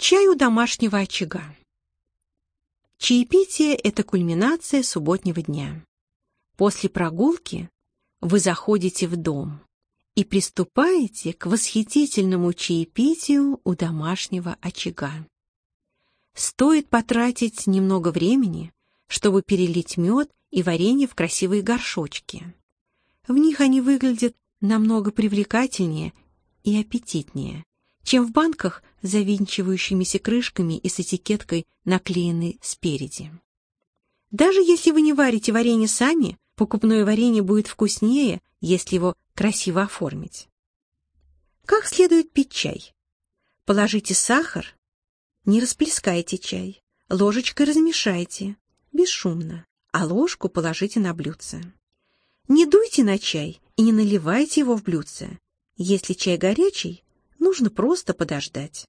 Чай у домашнего очага. Чаепитие – это кульминация субботнего дня. После прогулки вы заходите в дом и приступаете к восхитительному чаепитию у домашнего очага. Стоит потратить немного времени, чтобы перелить мед и варенье в красивые горшочки. В них они выглядят намного привлекательнее и аппетитнее, чем в банках с завинчивающимися крышками и с этикеткой, наклеенной спереди. Даже если вы не варите варенье сами, покупное варенье будет вкуснее, если его красиво оформить. Как следует пить чай? Положите сахар, не расплескайте чай, ложечкой размешайте, бесшумно, а ложку положите на блюдце. Не дуйте на чай и не наливайте его в блюдце. Если чай горячий, нужно просто подождать.